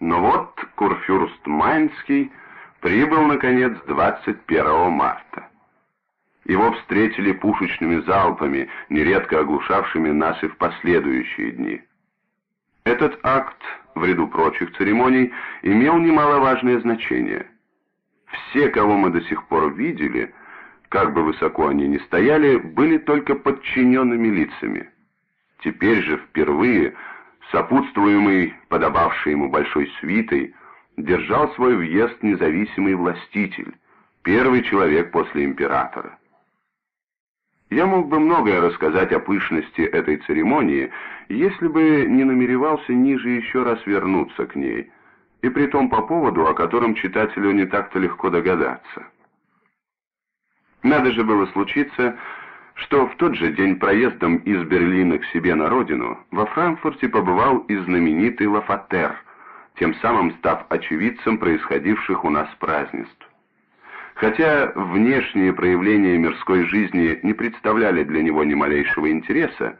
Но вот Курфюрст Майнский прибыл, наконец, 21 марта. Его встретили пушечными залпами, нередко оглушавшими нас и в последующие дни. Этот акт, в ряду прочих церемоний, имел немаловажное значение. Все, кого мы до сих пор видели, как бы высоко они ни стояли, были только подчиненными лицами. Теперь же впервые, сопутствуемый подобавшей ему большой свитой, держал свой въезд независимый властитель, первый человек после императора. Я мог бы многое рассказать о пышности этой церемонии, если бы не намеревался ниже еще раз вернуться к ней, и при том по поводу, о котором читателю не так-то легко догадаться. Надо же было случиться, что в тот же день проездом из Берлина к себе на родину во Франкфурте побывал и знаменитый Лафатер, тем самым став очевидцем происходивших у нас празднеств. Хотя внешние проявления мирской жизни не представляли для него ни малейшего интереса,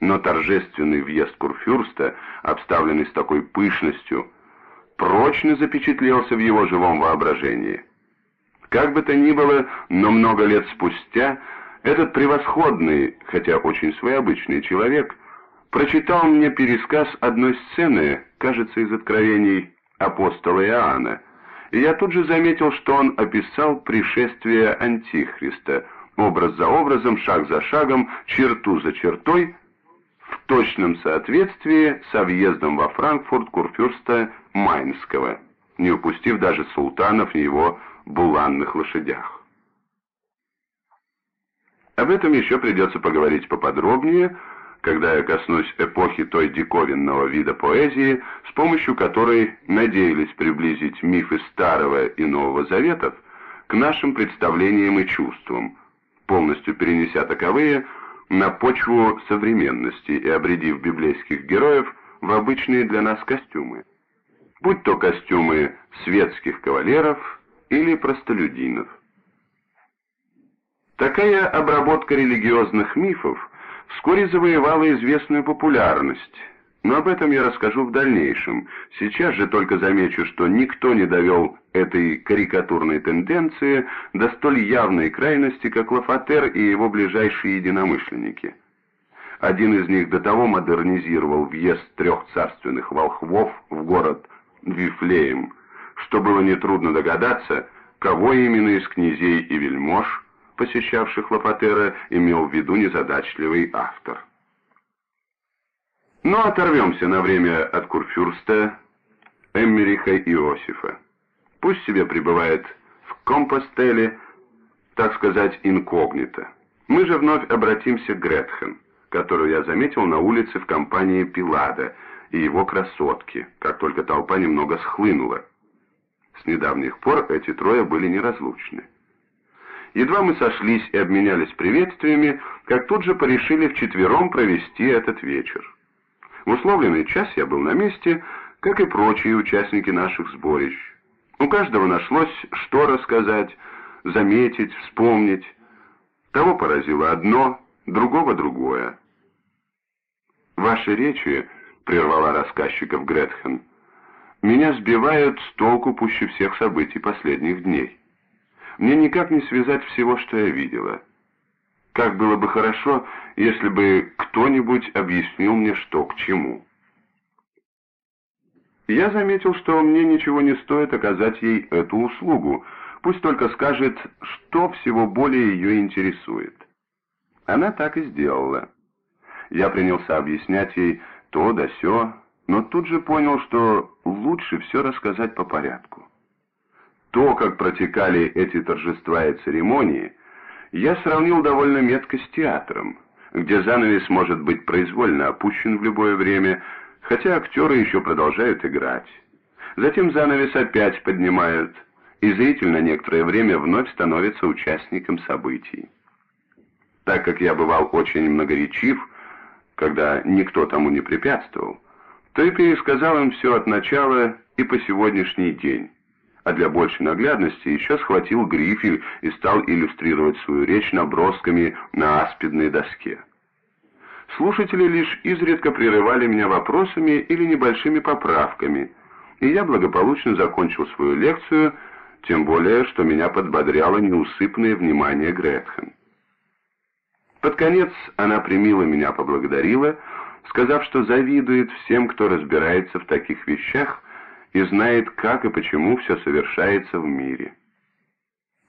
но торжественный въезд Курфюрста, обставленный с такой пышностью, прочно запечатлелся в его живом воображении. Как бы то ни было, но много лет спустя этот превосходный, хотя очень своеобычный человек, прочитал мне пересказ одной сцены, кажется, из откровений апостола Иоанна, и я тут же заметил, что он описал пришествие Антихриста, образ за образом, шаг за шагом, черту за чертой, в точном соответствии со въездом во Франкфурт курфюрста Майнского, не упустив даже султанов и его буланных лошадях. Об этом еще придется поговорить поподробнее, когда я коснусь эпохи той диковинного вида поэзии, с помощью которой надеялись приблизить мифы Старого и Нового Заветов к нашим представлениям и чувствам, полностью перенеся таковые на почву современности и обредив библейских героев в обычные для нас костюмы, будь то костюмы светских кавалеров или простолюдинов. Такая обработка религиозных мифов – вскоре завоевала известную популярность, но об этом я расскажу в дальнейшем. Сейчас же только замечу, что никто не довел этой карикатурной тенденции до столь явной крайности, как Лафатер и его ближайшие единомышленники. Один из них до того модернизировал въезд трех царственных волхвов в город Вифлеем, что было нетрудно догадаться, кого именно из князей и вельмож посещавших Лапатера, имел в виду незадачливый автор. Но оторвемся на время от Курфюрста, Эммериха Иосифа. Пусть себе пребывает в Компостеле, так сказать, инкогнито. Мы же вновь обратимся к Гретхен, которую я заметил на улице в компании Пилада и его красотки, как только толпа немного схлынула. С недавних пор эти трое были неразлучны. Едва мы сошлись и обменялись приветствиями, как тут же порешили вчетвером провести этот вечер. В условленный час я был на месте, как и прочие участники наших сборищ. У каждого нашлось, что рассказать, заметить, вспомнить. Того поразило одно, другого другое. «Ваши речи», — прервала рассказчиков Гретхен, — «меня сбивают с толку пуще всех событий последних дней». Мне никак не связать всего, что я видела. Как было бы хорошо, если бы кто-нибудь объяснил мне, что к чему. Я заметил, что мне ничего не стоит оказать ей эту услугу, пусть только скажет, что всего более ее интересует. Она так и сделала. Я принялся объяснять ей то да сё, но тут же понял, что лучше все рассказать по порядку то, как протекали эти торжества и церемонии, я сравнил довольно метко с театром, где занавес может быть произвольно опущен в любое время, хотя актеры еще продолжают играть. Затем занавес опять поднимают, и зритель на некоторое время вновь становится участником событий. Так как я бывал очень многоречив, когда никто тому не препятствовал, то и пересказал им все от начала и по сегодняшний день а для большей наглядности еще схватил грифель и стал иллюстрировать свою речь набросками на аспидной доске. Слушатели лишь изредка прерывали меня вопросами или небольшими поправками, и я благополучно закончил свою лекцию, тем более, что меня подбодряло неусыпное внимание Гретхен. Под конец она примила меня поблагодарила, сказав, что завидует всем, кто разбирается в таких вещах и знает, как и почему все совершается в мире.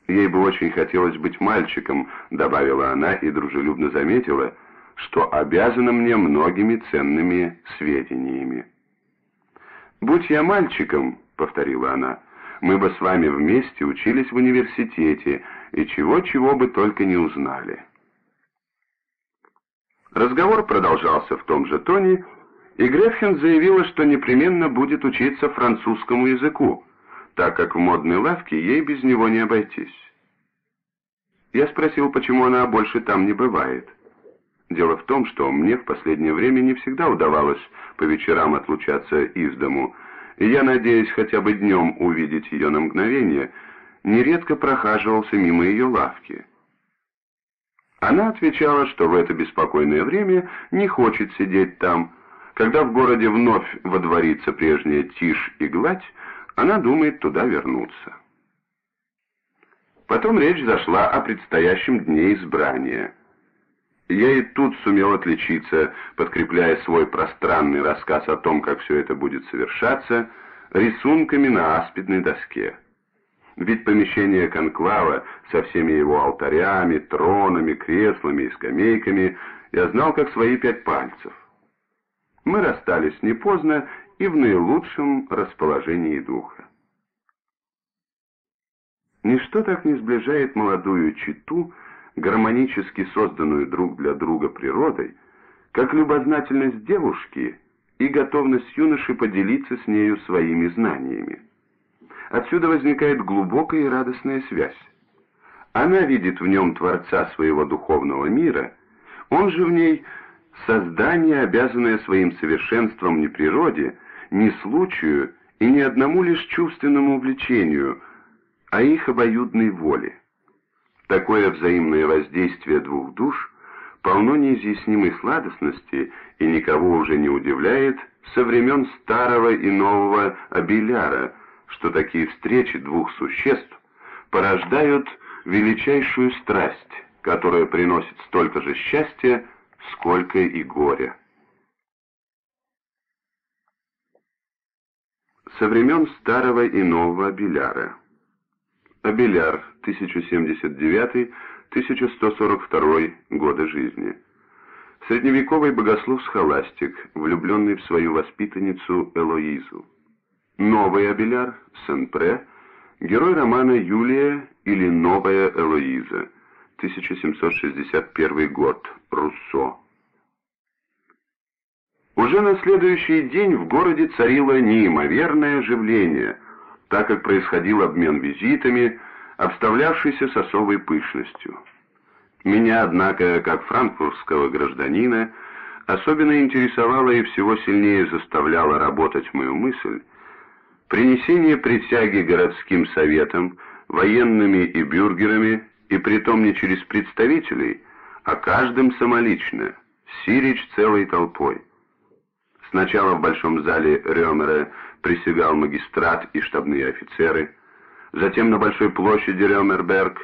«Ей бы очень хотелось быть мальчиком», — добавила она и дружелюбно заметила, что обязана мне многими ценными сведениями. «Будь я мальчиком», — повторила она, — «мы бы с вами вместе учились в университете и чего-чего бы только не узнали». Разговор продолжался в том же тоне, и Грефхен заявила, что непременно будет учиться французскому языку, так как в модной лавке ей без него не обойтись. Я спросил, почему она больше там не бывает. Дело в том, что мне в последнее время не всегда удавалось по вечерам отлучаться из дому, и я, надеясь хотя бы днем увидеть ее на мгновение, нередко прохаживался мимо ее лавки. Она отвечала, что в это беспокойное время не хочет сидеть там. Когда в городе вновь водворится прежняя тишь и гладь, она думает туда вернуться. Потом речь зашла о предстоящем дне избрания. Я и тут сумел отличиться, подкрепляя свой пространный рассказ о том, как все это будет совершаться, рисунками на аспидной доске. Ведь помещение конклава со всеми его алтарями, тронами, креслами и скамейками я знал как свои пять пальцев. Мы расстались не поздно и в наилучшем расположении духа. Ничто так не сближает молодую читу, гармонически созданную друг для друга природой, как любознательность девушки и готовность юноши поделиться с нею своими знаниями. Отсюда возникает глубокая и радостная связь. Она видит в нем Творца своего духовного мира, он же в ней создание, обязанное своим совершенством не природе, не случаю и не одному лишь чувственному увлечению, а их обоюдной воле. Такое взаимное воздействие двух душ полно неизъяснимой сладостности и никого уже не удивляет со времен старого и нового Абеляра, что такие встречи двух существ порождают величайшую страсть, которая приносит столько же счастья, сколько и горя. Со времен старого и нового Абеляра Абеляр, 1079-1142 годы жизни. Средневековый богослов-схоластик, влюбленный в свою воспитанницу Элоизу. Новый Абеляр, Сен-Пре, герой романа «Юлия» или «Новая Элоиза», 1761 год, Руссо. Уже на следующий день в городе царило неимоверное оживление – так как происходил обмен визитами, обставлявшийся с особой пышностью. Меня, однако, как франкфуртского гражданина, особенно интересовало и всего сильнее заставляло работать мою мысль принесение присяги городским советам, военными и бюргерами, и притом не через представителей, а каждым самолично, сирич целой толпой. Сначала в большом зале Рёмера присягал магистрат и штабные офицеры, затем на Большой площади Рёмерберг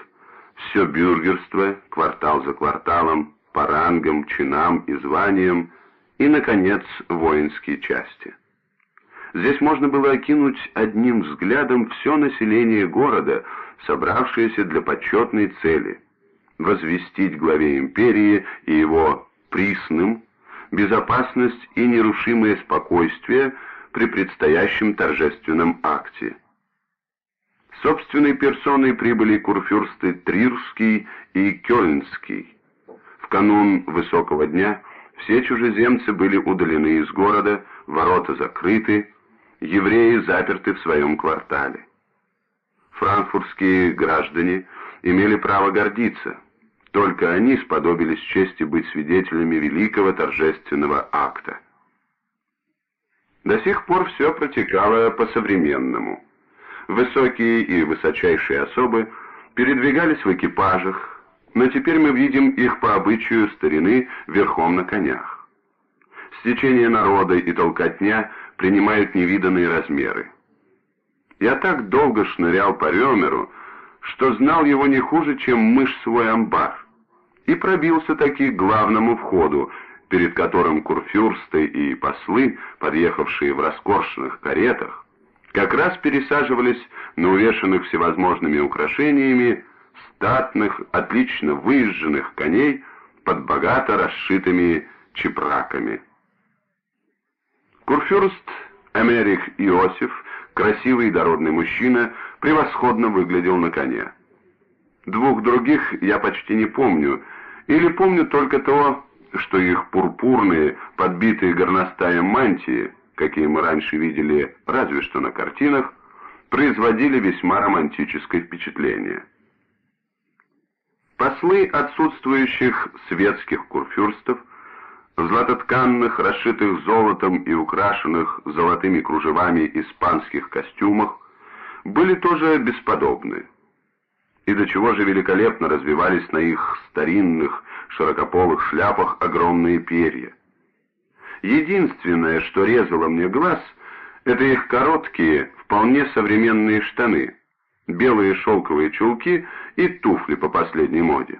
все бюргерство, квартал за кварталом, по рангам, чинам и званиям, и, наконец, воинские части. Здесь можно было окинуть одним взглядом все население города, собравшееся для почетной цели — возвестить главе империи и его присным безопасность и нерушимое спокойствие — при предстоящем торжественном акте. Собственной персоной прибыли курфюрсты Трирский и Кёльнский. В канун высокого дня все чужеземцы были удалены из города, ворота закрыты, евреи заперты в своем квартале. Франкфуртские граждане имели право гордиться. Только они сподобились чести быть свидетелями великого торжественного акта. До сих пор все протекало по-современному. Высокие и высочайшие особы передвигались в экипажах, но теперь мы видим их по обычаю старины верхом на конях. Стечение народа и толкотня принимают невиданные размеры. Я так долго шнырял по Рёмеру, что знал его не хуже, чем мышь свой амбар, и пробился таки к главному входу, перед которым курфюрсты и послы, подъехавшие в роскошных каретах, как раз пересаживались на увешанных всевозможными украшениями статных, отлично выезженных коней под богато расшитыми чепраками. Курфюрст Эмерих Иосиф, красивый и дородный мужчина, превосходно выглядел на коне. Двух других я почти не помню, или помню только то, что их пурпурные, подбитые горностаем мантии, какие мы раньше видели разве что на картинах, производили весьма романтическое впечатление. Послы отсутствующих светских курфюрстов златотканных, расшитых золотом и украшенных золотыми кружевами испанских костюмах были тоже бесподобны. И до чего же великолепно развивались на их старинных, широкополых шляпах огромные перья. Единственное, что резало мне глаз, это их короткие, вполне современные штаны, белые шелковые чулки и туфли по последней моде.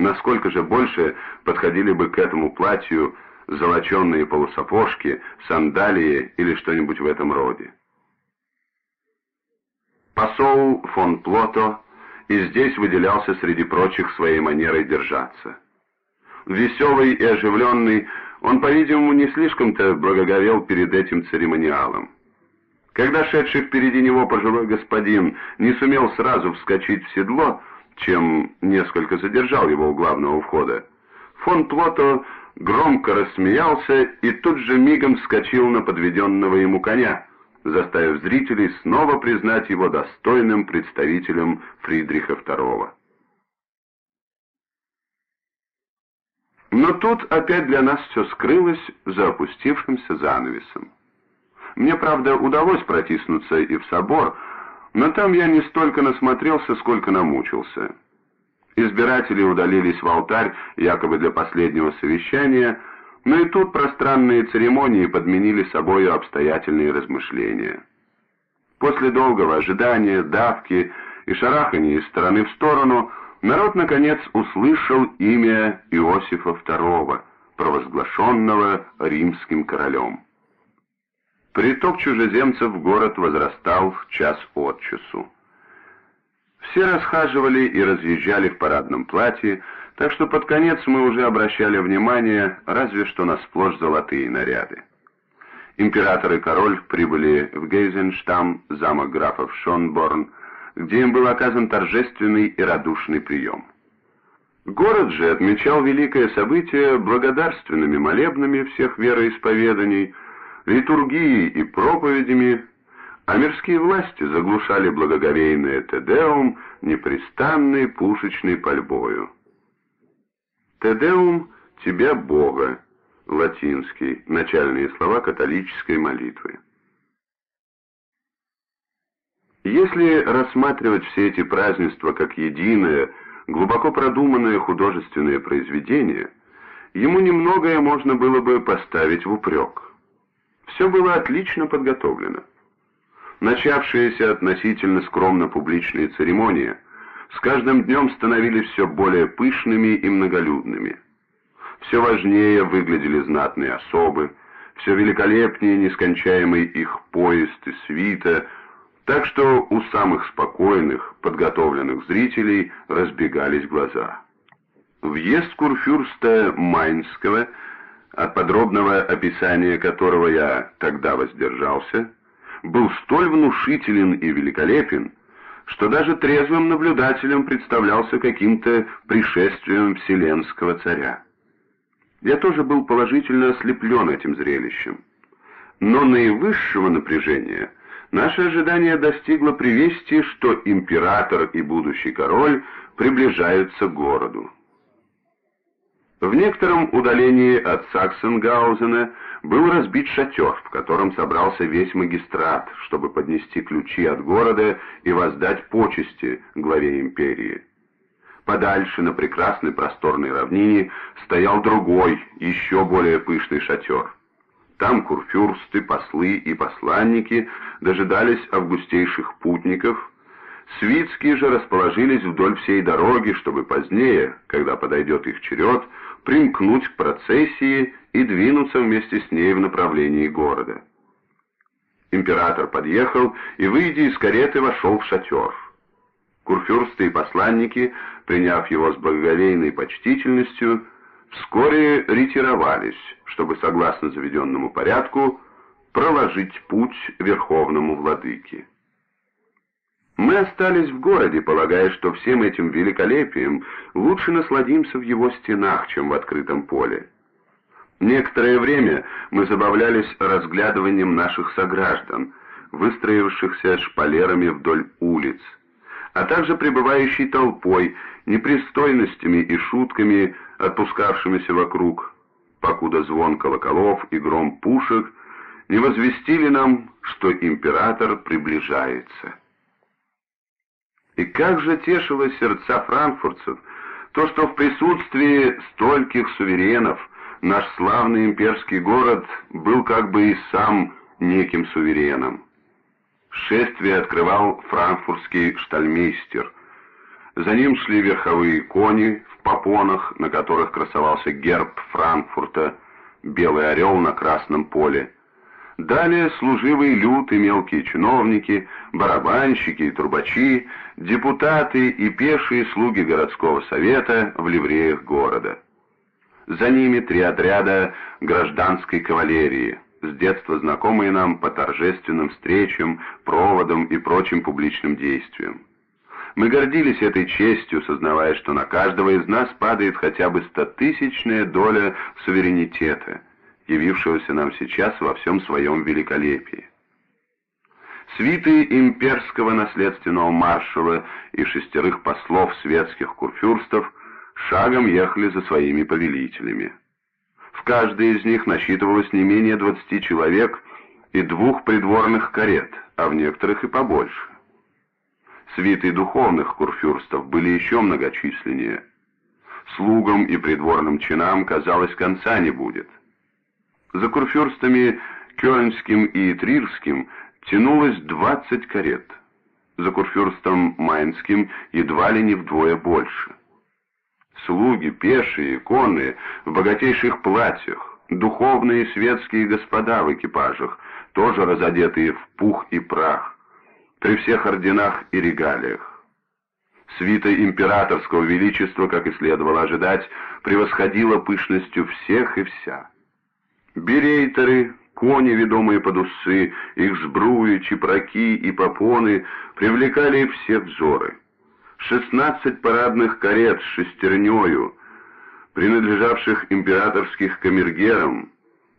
Насколько же больше подходили бы к этому платью золоченные полусапожки, сандалии или что-нибудь в этом роде. Посол фон Плото и здесь выделялся среди прочих своей манерой держаться. Веселый и оживленный, он, по-видимому, не слишком-то благоговел перед этим церемониалом. Когда шедший впереди него пожилой господин не сумел сразу вскочить в седло, чем несколько задержал его у главного входа, фон Плото громко рассмеялся и тут же мигом вскочил на подведенного ему коня, заставив зрителей снова признать его достойным представителем Фридриха II. Но тут опять для нас все скрылось за опустившимся занавесом. Мне, правда, удалось протиснуться и в собор, но там я не столько насмотрелся, сколько намучился. Избиратели удалились в алтарь, якобы для последнего совещания, но и тут пространные церемонии подменили собою обстоятельные размышления. После долгого ожидания, давки и шарахания из стороны в сторону, народ, наконец, услышал имя Иосифа II, провозглашенного римским королем. Приток чужеземцев в город возрастал час от часу. Все расхаживали и разъезжали в парадном платье, так что под конец мы уже обращали внимание разве что на сплошь золотые наряды. Император и король прибыли в Гейзенштам, замок графов Шонборн, где им был оказан торжественный и радушный прием. Город же отмечал великое событие благодарственными молебнами всех вероисповеданий, литургией и проповедями, а мирские власти заглушали благоговейное Тедеум непрестанной пушечной пальбою. «Тедеум тебя Бога» — латинский, начальные слова католической молитвы. Если рассматривать все эти празднества как единое, глубоко продуманное художественное произведение, ему немногое можно было бы поставить в упрек. Все было отлично подготовлено. Начавшиеся относительно скромно публичные церемонии — с каждым днем становились все более пышными и многолюдными. Все важнее выглядели знатные особы, все великолепнее нескончаемый их поезд и свита, так что у самых спокойных, подготовленных зрителей разбегались глаза. Въезд курфюрста Майнского, от подробного описания которого я тогда воздержался, был столь внушителен и великолепен, что даже трезвым наблюдателям представлялся каким-то пришествием вселенского царя. Я тоже был положительно ослеплен этим зрелищем. Но наивысшего напряжения наше ожидание достигло при вести, что император и будущий король приближаются к городу. В некотором удалении от Саксенгаузена был разбит шатер, в котором собрался весь магистрат, чтобы поднести ключи от города и воздать почести главе империи. Подальше, на прекрасной просторной равнине, стоял другой, еще более пышный шатер. Там курфюрсты, послы и посланники дожидались августейших путников. Свитские же расположились вдоль всей дороги, чтобы позднее, когда подойдет их черед, примкнуть к процессии и двинуться вместе с ней в направлении города. Император подъехал и, выйдя из кареты, вошел в шатер. Курфюрсты и посланники, приняв его с благоговейной почтительностью, вскоре ретировались, чтобы, согласно заведенному порядку, проложить путь верховному владыке. Мы остались в городе, полагая, что всем этим великолепием лучше насладимся в его стенах, чем в открытом поле. Некоторое время мы забавлялись разглядыванием наших сограждан, выстроившихся шпалерами вдоль улиц, а также пребывающей толпой, непристойностями и шутками, отпускавшимися вокруг, покуда звон колоколов и гром пушек не возвестили нам, что император приближается. И как же тешило сердца франкфуртцев то, что в присутствии стольких суверенов наш славный имперский город был как бы и сам неким сувереном. Шествие открывал франкфуртский штальмейстер. За ним шли верховые кони в попонах, на которых красовался герб Франкфурта, белый орел на красном поле. Далее служивый люд и мелкие чиновники, барабанщики и трубачи, депутаты и пешие слуги городского совета в ливреях города. За ними три отряда гражданской кавалерии, с детства знакомые нам по торжественным встречам, проводам и прочим публичным действиям. Мы гордились этой честью, сознавая, что на каждого из нас падает хотя бы стотысячная доля суверенитета, явившегося нам сейчас во всем своем великолепии. Свиты имперского наследственного маршала и шестерых послов светских курфюрстов шагом ехали за своими повелителями. В каждой из них насчитывалось не менее двадцати человек и двух придворных карет, а в некоторых и побольше. Свиты духовных курфюрстов были еще многочисленнее. Слугам и придворным чинам, казалось, конца не будет. За курфюрстами Кёльнским и Трирским тянулось двадцать карет. За курфюрстом Майнским едва ли не вдвое больше. Слуги, пешие, конные, в богатейших платьях, духовные светские господа в экипажах, тоже разодетые в пух и прах, при всех орденах и регалиях. Свита императорского величества, как и следовало ожидать, превосходила пышностью всех и вся. Берейтеры, кони, ведомые под усы, их сбруи, чепраки и попоны привлекали все взоры. Шестнадцать парадных карет с шестернею, принадлежавших императорских камергерам,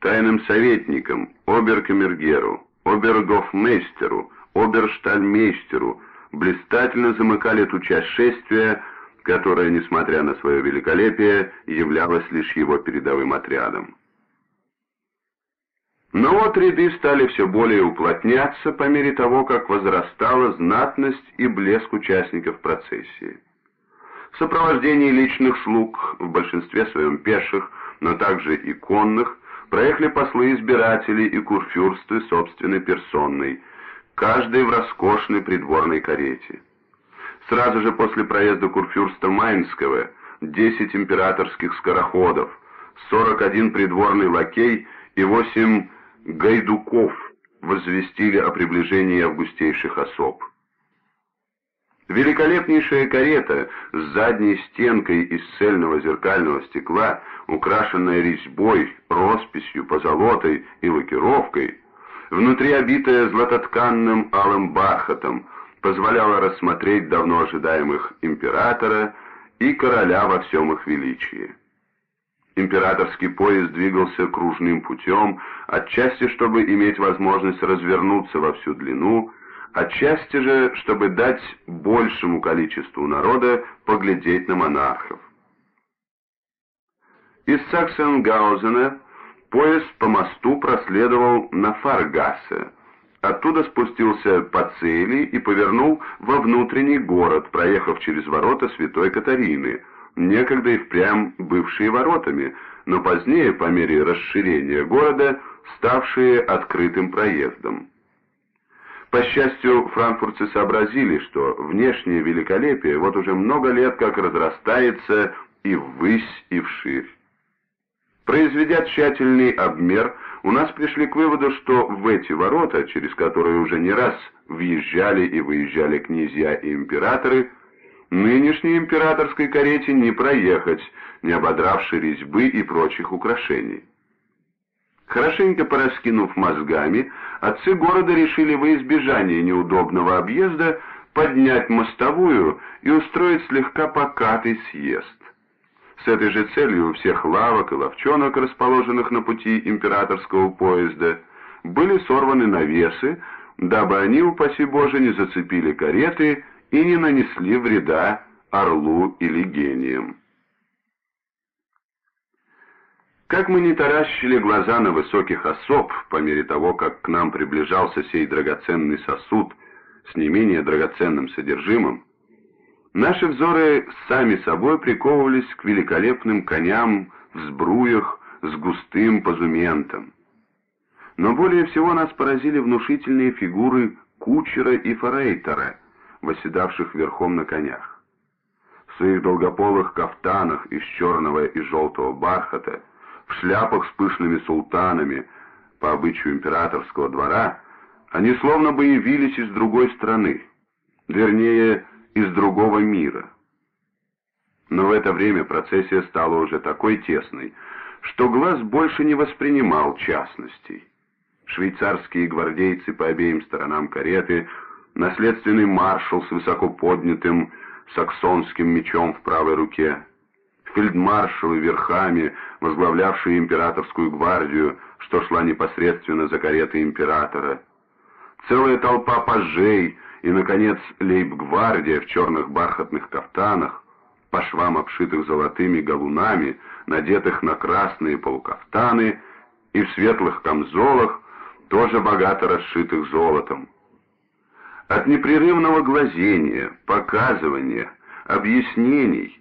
тайным советникам, оберкамергеру, обергофмейстеру, оберштальмейстеру, блистательно замыкали ту часть шествия, которая, несмотря на свое великолепие, являлась лишь его передовым отрядом. Но вот ряды стали все более уплотняться по мере того, как возрастала знатность и блеск участников процессии. В сопровождении личных слуг, в большинстве своем пеших, но также и конных, проехали послы-избиратели и курфюрсты собственной персонной, каждый в роскошной придворной карете. Сразу же после проезда курфюрста Майнского 10 императорских скороходов, 41 придворный лакей и 8 гайдуков возвестили о приближении августейших особ. Великолепнейшая карета с задней стенкой из цельного зеркального стекла, украшенная резьбой, росписью, позолотой и лакировкой, внутри обитая златотканным алым бархатом, позволяла рассмотреть давно ожидаемых императора и короля во всем их величии. Императорский поезд двигался кружным путем, отчасти чтобы иметь возможность развернуться во всю длину, отчасти же, чтобы дать большему количеству народа поглядеть на монархов. Из Саксенгаузена поезд по мосту проследовал на Фаргассе, оттуда спустился по цели и повернул во внутренний город, проехав через ворота Святой Катарины, некогда и впрямь бывшие воротами, но позднее, по мере расширения города, ставшие открытым проездом. По счастью, франкфуртцы сообразили, что внешнее великолепие вот уже много лет как разрастается и ввысь, и вширь. Произведя тщательный обмер, у нас пришли к выводу, что в эти ворота, через которые уже не раз въезжали и выезжали князья и императоры, нынешней императорской карете не проехать, не ободравши резьбы и прочих украшений. Хорошенько пораскинув мозгами, отцы города решили во избежание неудобного объезда поднять мостовую и устроить слегка покатый съезд. С этой же целью у всех лавок и ловчонок, расположенных на пути императорского поезда, были сорваны навесы, дабы они, упаси Боже, не зацепили кареты и не нанесли вреда орлу или гениям. Как мы не таращили глаза на высоких особ, по мере того, как к нам приближался сей драгоценный сосуд с не менее драгоценным содержимым, Наши взоры сами собой приковывались к великолепным коням в сбруях с густым позументом. Но более всего нас поразили внушительные фигуры кучера и форейтера, восседавших верхом на конях. В своих долгополых кафтанах из черного и желтого бархата, в шляпах с пышными султанами, по обычаю императорского двора, они словно бы явились из другой страны, вернее, из другого мира. Но в это время процессия стала уже такой тесной, что глаз больше не воспринимал частностей. Швейцарские гвардейцы по обеим сторонам кареты, наследственный маршал с высоко поднятым саксонским мечом в правой руке, фельдмаршалы верхами, возглавлявшие императорскую гвардию, что шла непосредственно за каретой императора, целая толпа пажей — и, наконец, лейб-гвардия в черных бархатных кафтанах, по швам обшитых золотыми галунами, надетых на красные полукафтаны и в светлых камзолах, тоже богато расшитых золотом. От непрерывного глазения, показывания, объяснений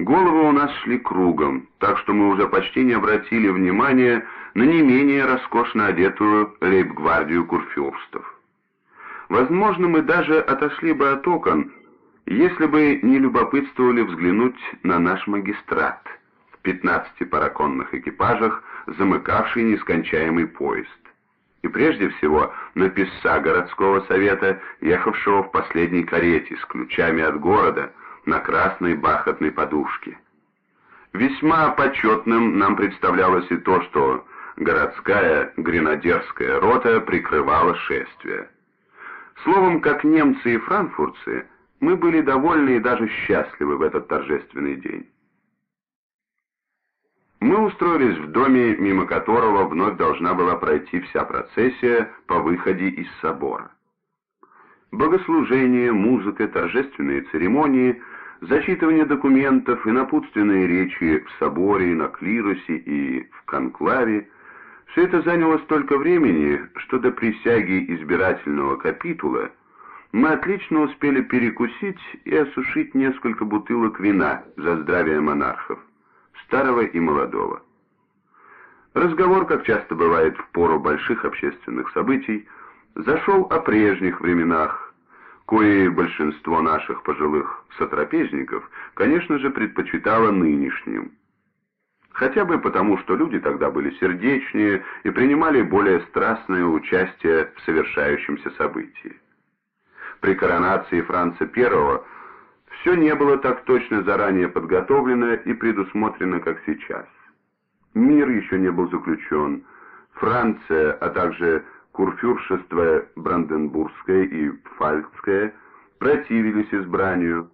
головы у нас шли кругом, так что мы уже почти не обратили внимания на не менее роскошно одетую лейб-гвардию курфюрстов. Возможно, мы даже отошли бы от окон, если бы не любопытствовали взглянуть на наш магистрат в 15 параконных экипажах, замыкавший нескончаемый поезд. И прежде всего на писца городского совета, ехавшего в последней карете с ключами от города на красной бархатной подушке. Весьма почетным нам представлялось и то, что городская гренадерская рота прикрывала шествие. Словом, как немцы и франкфуртцы, мы были довольны и даже счастливы в этот торжественный день. Мы устроились в доме, мимо которого вновь должна была пройти вся процессия по выходе из собора. Богослужение, музыка, торжественные церемонии, зачитывание документов и напутственные речи в соборе, на клиросе и в конклаве – все это заняло столько времени, что до присяги избирательного капитула мы отлично успели перекусить и осушить несколько бутылок вина за здравие монархов, старого и молодого. Разговор, как часто бывает в пору больших общественных событий, зашел о прежних временах, кое большинство наших пожилых сотрапезников, конечно же, предпочитало нынешним. Хотя бы потому, что люди тогда были сердечнее и принимали более страстное участие в совершающемся событии. При коронации Франца I все не было так точно заранее подготовлено и предусмотрено, как сейчас. Мир еще не был заключен. Франция, а также курфюршество Бранденбургское и Пфальцкое противились избранию.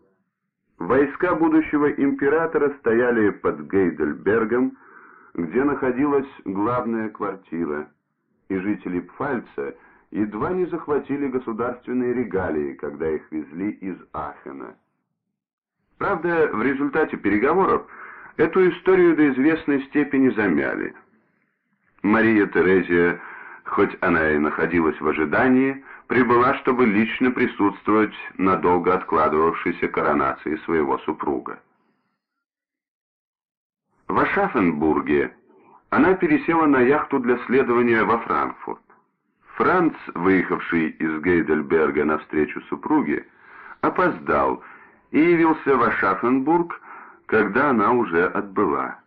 Войска будущего императора стояли под Гейдельбергом, где находилась главная квартира, и жители Пфальца едва не захватили государственные регалии, когда их везли из Ахена. Правда, в результате переговоров эту историю до известной степени замяли. Мария Терезия, хоть она и находилась в ожидании, прибыла, чтобы лично присутствовать на долго откладывавшейся коронации своего супруга. В Ашафенбурге, она пересела на яхту для следования во Франкфурт. Франц, выехавший из Гейдельберга навстречу супруге, опоздал и явился в Ашафенбург, когда она уже отбыла.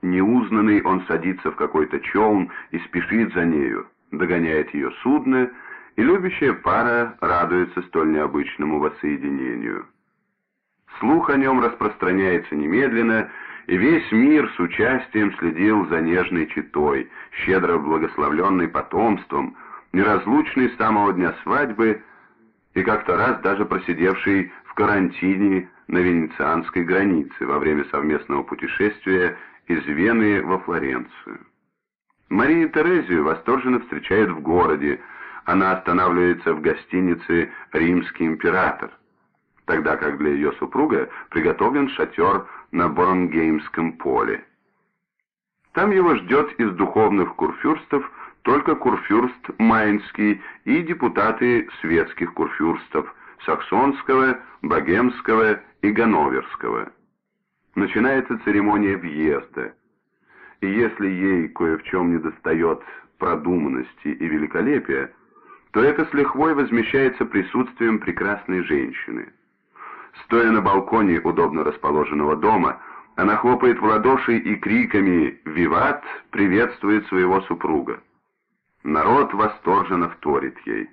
Неузнанный он садится в какой-то челн и спешит за нею, догоняет ее судно, и любящая пара радуется столь необычному воссоединению. Слух о нем распространяется немедленно, и весь мир с участием следил за нежной читой, щедро благословленной потомством, неразлучной с самого дня свадьбы и как-то раз даже просидевшей в карантине на венецианской границе во время совместного путешествия из Вены во Флоренцию. Мария Терезию восторженно встречает в городе, она останавливается в гостинице «Римский император», тогда как для ее супруга приготовлен шатер на Борнгеймском поле. Там его ждет из духовных курфюрстов только курфюрст Майнский и депутаты светских курфюрстов Саксонского, Богемского и Ганноверского. Начинается церемония въезда. И если ей кое в чем недостает продуманности и великолепия, то это с лихвой возмещается присутствием прекрасной женщины. Стоя на балконе удобно расположенного дома, она хлопает в ладоши и криками «Виват!» приветствует своего супруга. Народ восторженно вторит ей.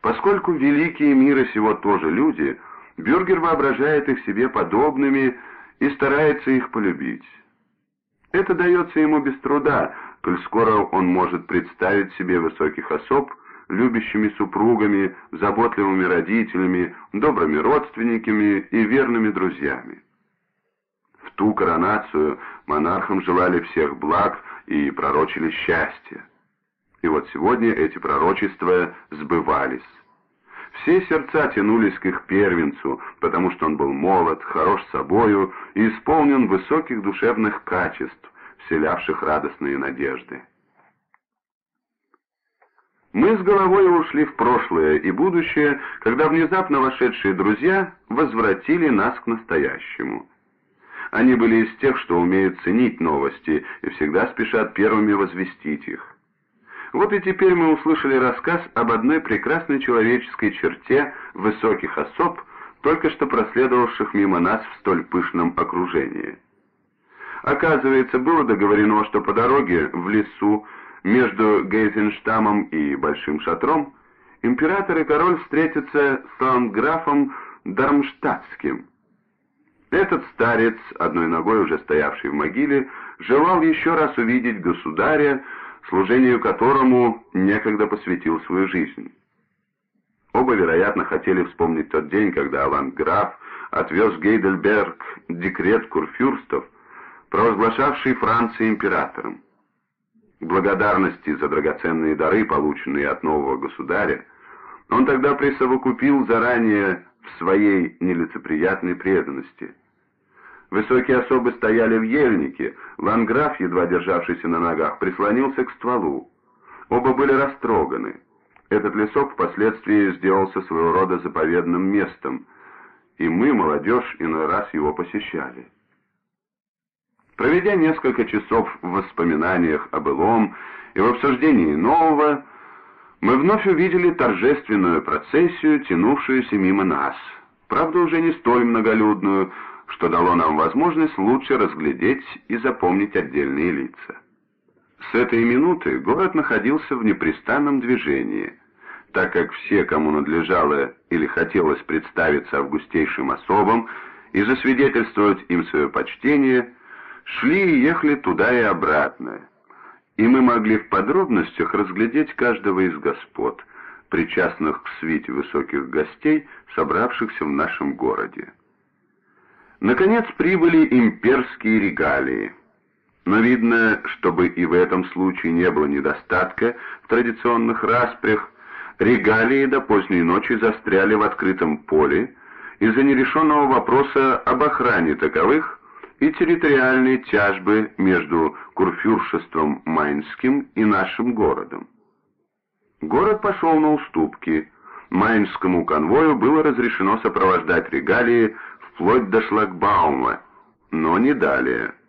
Поскольку великие мира сего тоже люди, Бюргер воображает их себе подобными и старается их полюбить. Это дается ему без труда, коль скоро он может представить себе высоких особ, любящими супругами, заботливыми родителями, добрыми родственниками и верными друзьями. В ту коронацию монархам желали всех благ и пророчили счастье. И вот сегодня эти пророчества сбывались. Все сердца тянулись к их первенцу, потому что он был молод, хорош собою и исполнен высоких душевных качеств, вселявших радостные надежды. Мы с головой ушли в прошлое и будущее, когда внезапно вошедшие друзья возвратили нас к настоящему. Они были из тех, что умеют ценить новости и всегда спешат первыми возвестить их. Вот и теперь мы услышали рассказ об одной прекрасной человеческой черте высоких особ, только что проследовавших мимо нас в столь пышном окружении. Оказывается, было договорено, что по дороге в лесу между Гейзенштамом и Большим Шатром император и король встретятся с ландграфом Дармштадтским. Этот старец, одной ногой уже стоявший в могиле, желал еще раз увидеть государя, служению которому некогда посвятил свою жизнь. Оба, вероятно, хотели вспомнить тот день, когда ландграф отвез Гейдельберг декрет курфюрстов, провозглашавший Франции императором благодарности за драгоценные дары, полученные от нового государя, он тогда присовокупил заранее в своей нелицеприятной преданности. Высокие особы стояли в ельнике, ланграф, едва державшийся на ногах, прислонился к стволу. Оба были растроганы. Этот лесок впоследствии сделался своего рода заповедным местом, и мы, молодежь, иной раз его посещали. Проведя несколько часов в воспоминаниях о былом и в обсуждении нового, мы вновь увидели торжественную процессию, тянувшуюся мимо нас, правда уже не столь многолюдную, что дало нам возможность лучше разглядеть и запомнить отдельные лица. С этой минуты город находился в непрестанном движении, так как все, кому надлежало или хотелось представиться августейшим особам и засвидетельствовать им свое почтение – шли и ехали туда и обратно, и мы могли в подробностях разглядеть каждого из господ, причастных к свите высоких гостей, собравшихся в нашем городе. Наконец прибыли имперские регалии. Но видно, чтобы и в этом случае не было недостатка в традиционных распрях, регалии до поздней ночи застряли в открытом поле из-за нерешенного вопроса об охране таковых, и территориальные тяжбы между Курфюршеством Майнским и нашим городом. Город пошел на уступки. Майнскому конвою было разрешено сопровождать регалии вплоть до шлагбаума, но не далее –